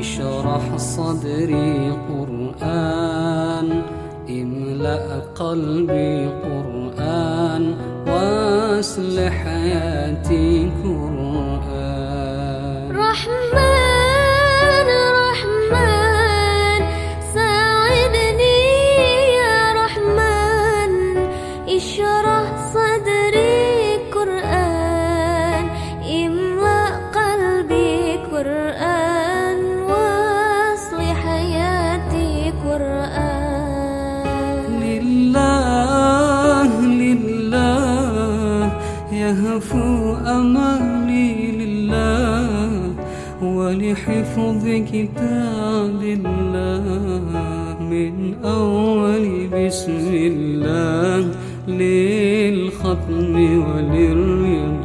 اشرح صدري قرآن املأ قلبي قرآن وأصلح حياتي قرآن. رحمن رحمن ساعدني يا رحمن اشرح صدري قرآن املأ قلبي قرآن. ولحفظ كتاب الله من أول بسم الله للختم وللرضوان.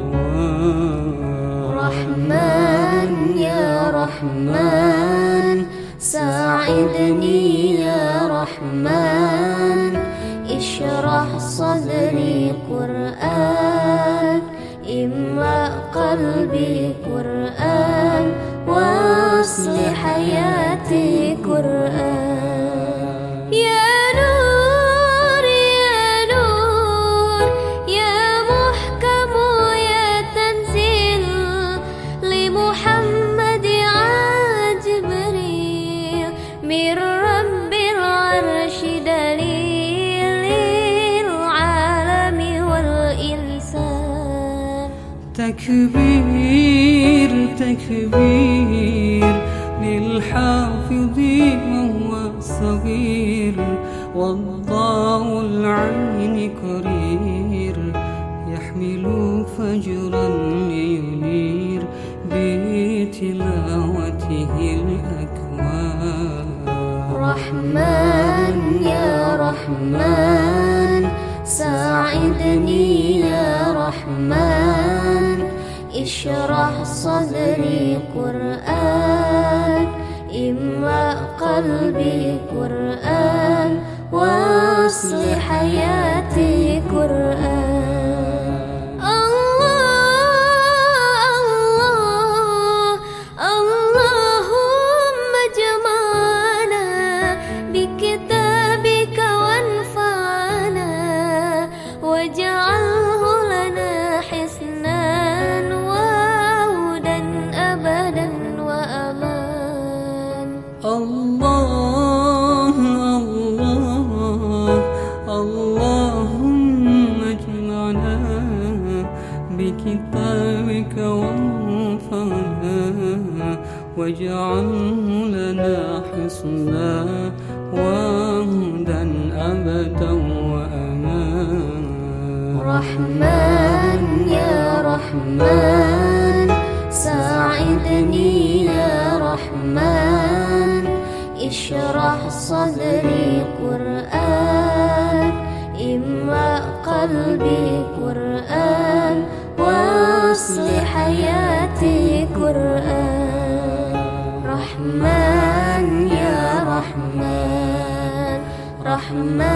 رحمن يا رحمن ساعدني يا رحمن. اشرح صدري قرآن املأ قلبي قرآن. تكبير تكبير للحافظ وهو صغير والضاء العين كرير يحمل فجرا لينير بتلاوته الأكوان. رحمن يا رحمن ساعدني يا رحمن. اشرح صدري قرآن املأ قلبي قرآن واصل حياتي قرآن. الله الله اللهم اجمعنا بكتابك وانفعنا واجعله لنا حسنا وهدى أبدا وأمان رحمن يا رحمن. قلبي قرآن واصل حياتي قرآن رحمن يا رحمن رحمن